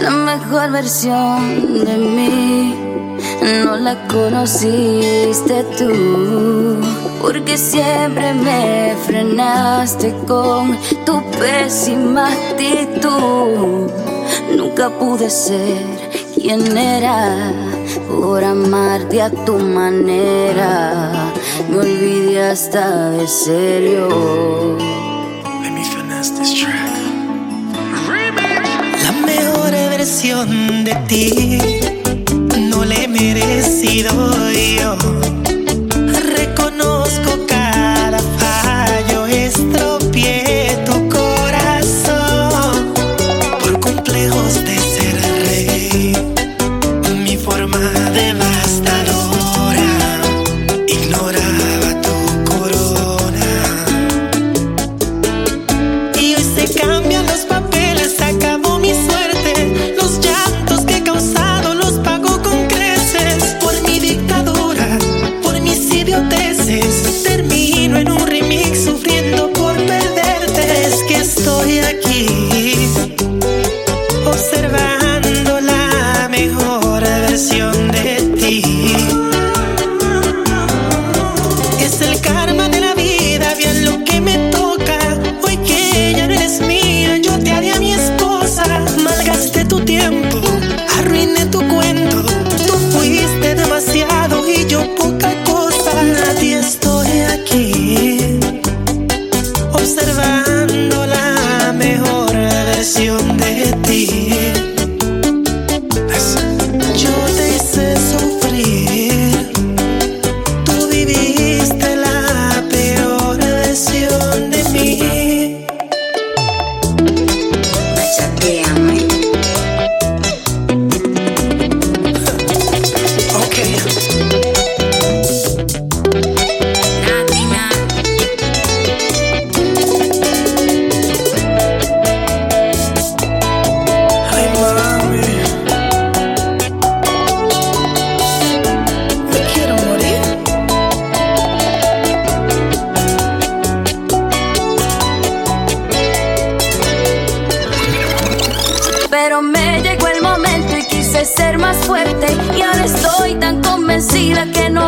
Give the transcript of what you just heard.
La mejor versión de mí no la conociste tú, porque siempre me frenaste con tu pésima actitud. Nunca pude ser quien era por amarte a tu manera. Me olvidé hasta de serio. Let me. Versión de ti. No le he merecido movimento com estoy aquí. Sé que te